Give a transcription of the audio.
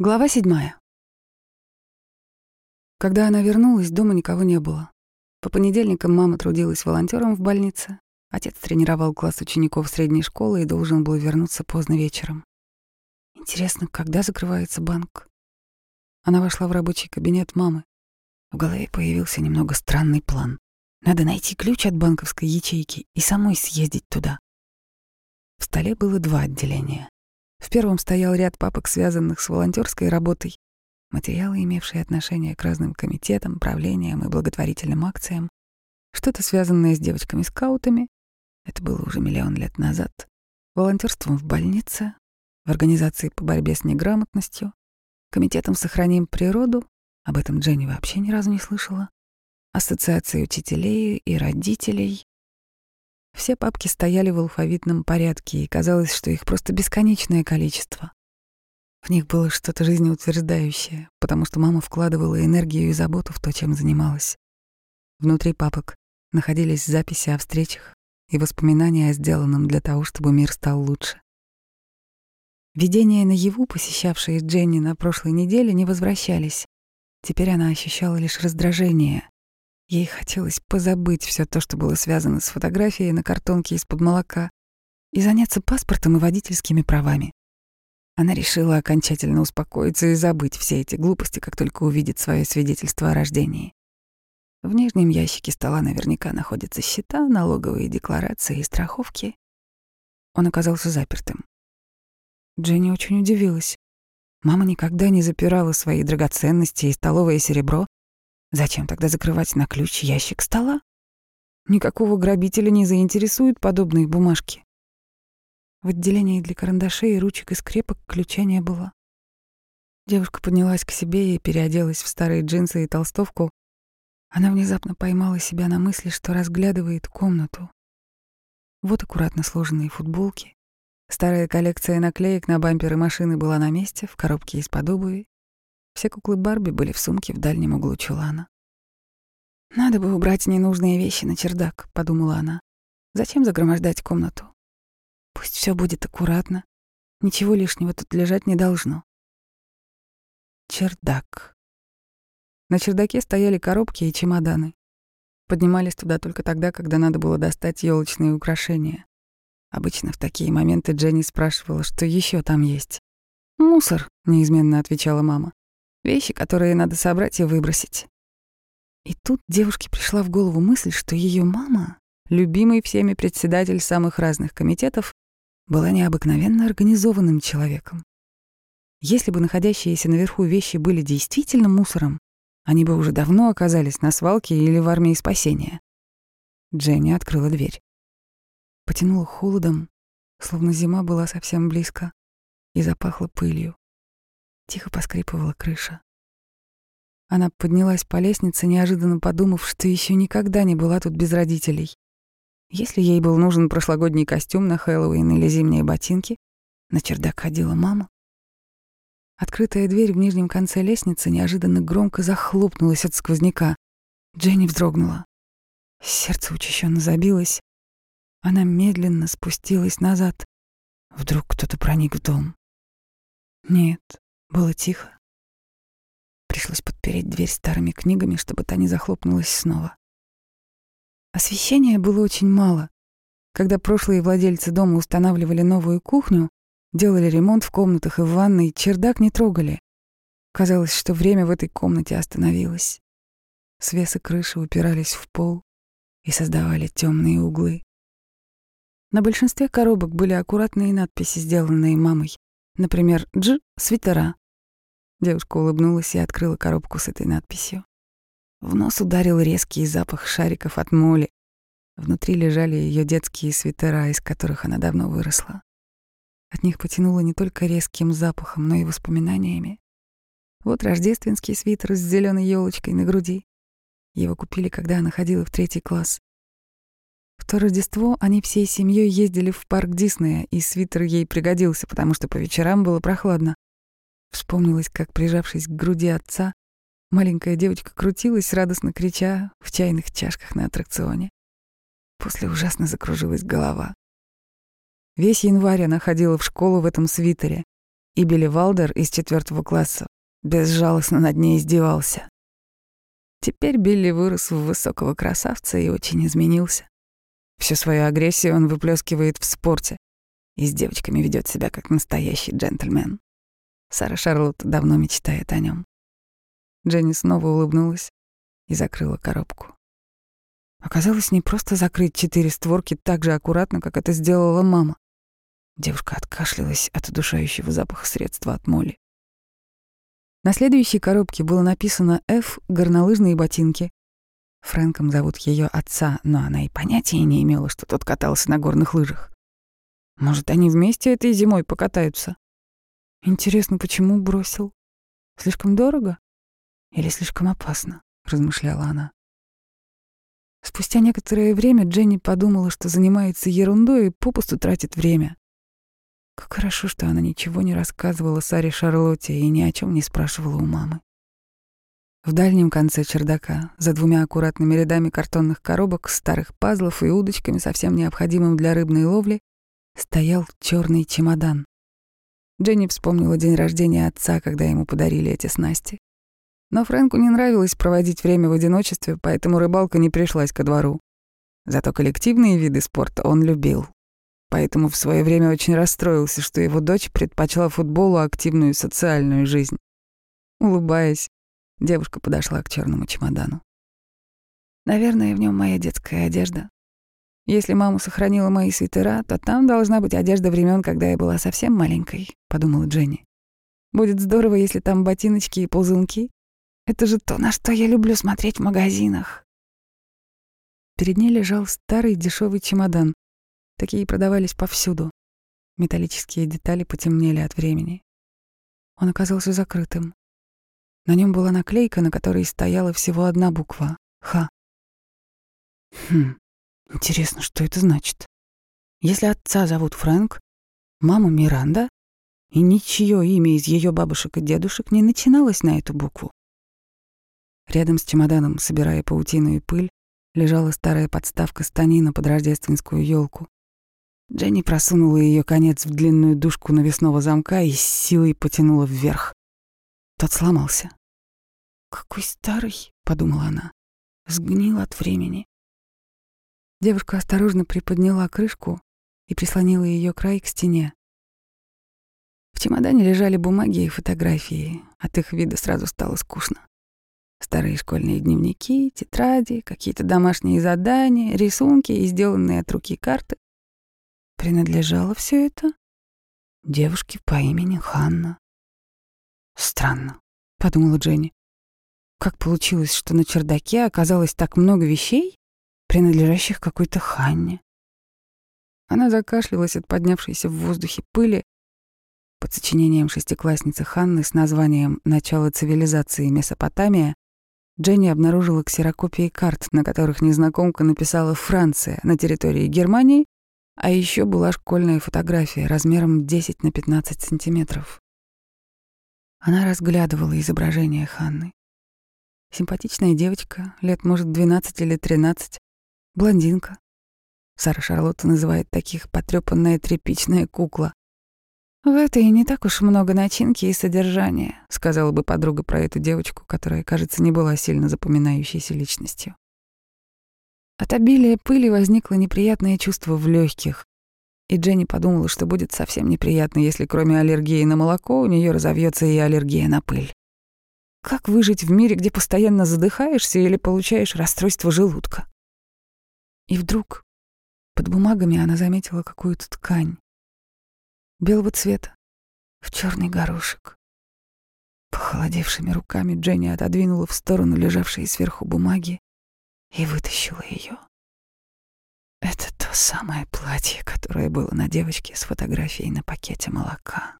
Глава седьмая. Когда она вернулась, дома никого не было. По понедельникам мама трудилась волонтером в больнице, отец тренировал класс учеников средней школы и должен был вернуться поздно вечером. Интересно, когда закрывается банк? Она вошла в рабочий кабинет мамы. В голове появился немного странный план. Надо найти ключ от банковской ячейки и самой съездить туда. В столе было два отделения. В первом стоял ряд папок, связанных с волонтерской работой, материалы, имевшие отношение к разным комитетам, правлениям и благотворительным акциям, что-то связанное с девочками-скаутами, это было уже миллион лет назад, волонтерством в больнице, в организации по борьбе с неграмотностью, комитетом «Сохраним природу», об этом Дженни вообще ни разу не слышала, ассоциацией учителей и родителей, все папки стояли в алфавитном порядке, и казалось, что их просто бесконечное количество. В них было что-то жизнеутверждающее, потому что мама вкладывала энергию и заботу в то, чем занималась. Внутри папок находились записи о встречах и воспоминания о сделанном для того, чтобы мир стал лучше. Видения наяву, посещавшие Дженни на прошлой неделе, не возвращались. Теперь она ощущала лишь раздражение, Ей хотелось позабыть все то, что было связано с фотографией на картонке из-под молока, и заняться паспортом и водительскими правами. Она решила окончательно успокоиться и забыть все эти глупости, как только увидит свое свидетельство о рождении. В нижнем ящике стола наверняка находятся счета, налоговые декларации и страховки. Он оказался запертым. Дженни очень удивилась. Мама никогда не запирала свои драгоценности и столовое серебро, Зачем тогда закрывать на ключ ящик стола? Никакого грабителя не заинтересуют подобные бумажки. В отделении для карандашей и ручек и скрепок ключа не было. Девушка поднялась к себе и переоделась в старые джинсы и толстовку. Она внезапно поймала себя на мысли, что разглядывает комнату. Вот аккуратно сложенные футболки. Старая коллекция наклеек на бамперы машины была на месте, в коробке из-под обуви. Все куклы Барби были в сумке в дальнем углу чулана. «Надо бы убрать ненужные вещи на чердак», — подумала она. «Зачем загромождать комнату? Пусть все будет аккуратно. Ничего лишнего тут лежать не должно». Чердак. На чердаке стояли коробки и чемоданы. Поднимались туда только тогда, когда надо было достать елочные украшения. Обычно в такие моменты Дженни спрашивала, что еще там есть. «Мусор», — неизменно отвечала мама. Вещи, которые надо собрать и выбросить. И тут девушке пришла в голову мысль, что ее мама, любимый всеми председатель самых разных комитетов, была необыкновенно организованным человеком. Если бы находящиеся наверху вещи были действительно мусором, они бы уже давно оказались на свалке или в армии спасения. Дженни открыла дверь. Потянула холодом, словно зима была совсем близко, и запахло пылью. Тихо поскрипывала крыша. Она поднялась по лестнице, неожиданно подумав, что еще никогда не была тут без родителей. Если ей был нужен прошлогодний костюм на Хэллоуин или зимние ботинки, на чердак ходила мама. Открытая дверь в нижнем конце лестницы неожиданно громко захлопнулась от сквозняка. Дженни вздрогнула. Сердце учащенно забилось. Она медленно спустилась назад. Вдруг кто-то проник в дом. Нет, было тихо. Пришлось подпереть дверь старыми книгами, чтобы та не захлопнулась снова. Освещения было очень мало. Когда прошлые владельцы дома устанавливали новую кухню, делали ремонт в комнатах и в ванной, чердак не трогали. Казалось, что время в этой комнате остановилось. Свесы крыши упирались в пол и создавали темные углы. На большинстве коробок были аккуратные надписи, сделанные мамой. Например, «Дж. Свитера». Девушка улыбнулась и открыла коробку с этой надписью. В нос ударил резкий запах шариков от моли. Внутри лежали ее детские свитера, из которых она давно выросла. От них потянуло не только резким запахом, но и воспоминаниями. Вот рождественский свитер с зеленой елочкой на груди. Его купили, когда она ходила в третий класс. То Рождество они всей семьей ездили в парк Диснея, и свитер ей пригодился, потому что по вечерам было прохладно. Вспомнилось, как, прижавшись к груди отца, маленькая девочка крутилась, радостно крича, в чайных чашках на аттракционе. После ужасно закружилась голова. Весь январь она ходила в школу в этом свитере. и Билли Валдер из четвертого класса безжалостно над ней издевался. Теперь Билли вырос в высокого красавца и очень изменился. Всю свою агрессию он выплескивает в спорте и с девочками ведет себя как настоящий джентльмен. Сара Шарлотт давно мечтает о нем. Дженни снова улыбнулась и закрыла коробку. Оказалось, не просто закрыть четыре створки так же аккуратно, как это сделала мама. Девушка откашлялась от удушающего запаха средства от моли. На следующей коробке было написано «Ф. Горнолыжные ботинки». Фрэнком зовут ее отца, но она и понятия не имела, что тот катался на горных лыжах. Может, они вместе этой зимой покатаются? Интересно, почему бросил? Слишком дорого? Или слишком опасно? Размышляла она. Спустя некоторое время Дженни подумала, что занимается ерундой и попусту тратит время. Как хорошо, что она ничего не рассказывала Саре Шарлотте и ни о чем не спрашивала у мамы. В дальнем конце чердака, за двумя аккуратными рядами картонных коробок, старых пазлов и удочками, совсем необходимым для рыбной ловли, стоял черный чемодан. Дженни вспомнила день рождения отца, когда ему подарили эти снасти. Но Фрэнку не нравилось проводить время в одиночестве, поэтому рыбалка не пришлась ко двору. Зато коллективные виды спорта он любил поэтому в свое время очень расстроился, что его дочь предпочла футболу активную социальную жизнь. Улыбаясь, девушка подошла к черному чемодану. Наверное, в нем моя детская одежда. Если мама сохранила мои свитера, то там должна быть одежда времен, когда я была совсем маленькой, подумала Дженни. Будет здорово, если там ботиночки и ползунки. Это же то, на что я люблю смотреть в магазинах. Перед ней лежал старый дешевый чемодан, Такие продавались повсюду. Металлические детали потемнели от времени. Он оказался закрытым. На нем была наклейка, на которой стояла всего одна буква — «Х». Хм, интересно, что это значит? Если отца зовут Фрэнк, мама Миранда, и ничье имя из ее бабушек и дедушек не начиналось на эту букву. Рядом с чемоданом, собирая паутину и пыль, лежала старая подставка станина под рождественскую елку. Дженни просунула ее конец в длинную дужку навесного замка и с силой потянула вверх. Тот сломался. «Какой старый», — подумала она, — «сгнил от времени». Девушка осторожно приподняла крышку и прислонила ее край к стене. В чемодане лежали бумаги и фотографии. От их вида сразу стало скучно. Старые школьные дневники, тетради, какие-то домашние задания, рисунки и сделанные от руки карты. Принадлежало все это девушке по имени Ханна. Странно, подумала Дженни. Как получилось, что на чердаке оказалось так много вещей, принадлежащих какой-то Ханне? Она закашлялась от поднявшейся в воздухе пыли. Под сочинением шестиклассницы Ханны с названием «Начало цивилизации Месопотамия» Дженни обнаружила ксерокопии карт, на которых незнакомка написала «Франция» на территории Германии а еще была школьная фотография размером 10 на 15 сантиметров. Она разглядывала изображение Ханны. Симпатичная девочка, лет, может, 12 или 13, блондинка. Сара Шарлотта называет таких потрёпанная тряпичная кукла. «В этой не так уж много начинки и содержания», — сказала бы подруга про эту девочку, которая, кажется, не была сильно запоминающейся личностью. От обилия пыли возникло неприятное чувство в легких, и Дженни подумала, что будет совсем неприятно, если кроме аллергии на молоко у нее разовьется и аллергия на пыль. Как выжить в мире, где постоянно задыхаешься или получаешь расстройство желудка? И вдруг под бумагами она заметила какую-то ткань белого цвета в черный горошек. Похолодевшими руками Дженни отодвинула в сторону лежавшие сверху бумаги и вытащила ее. Это то самое платье, которое было на девочке с фотографией на пакете молока.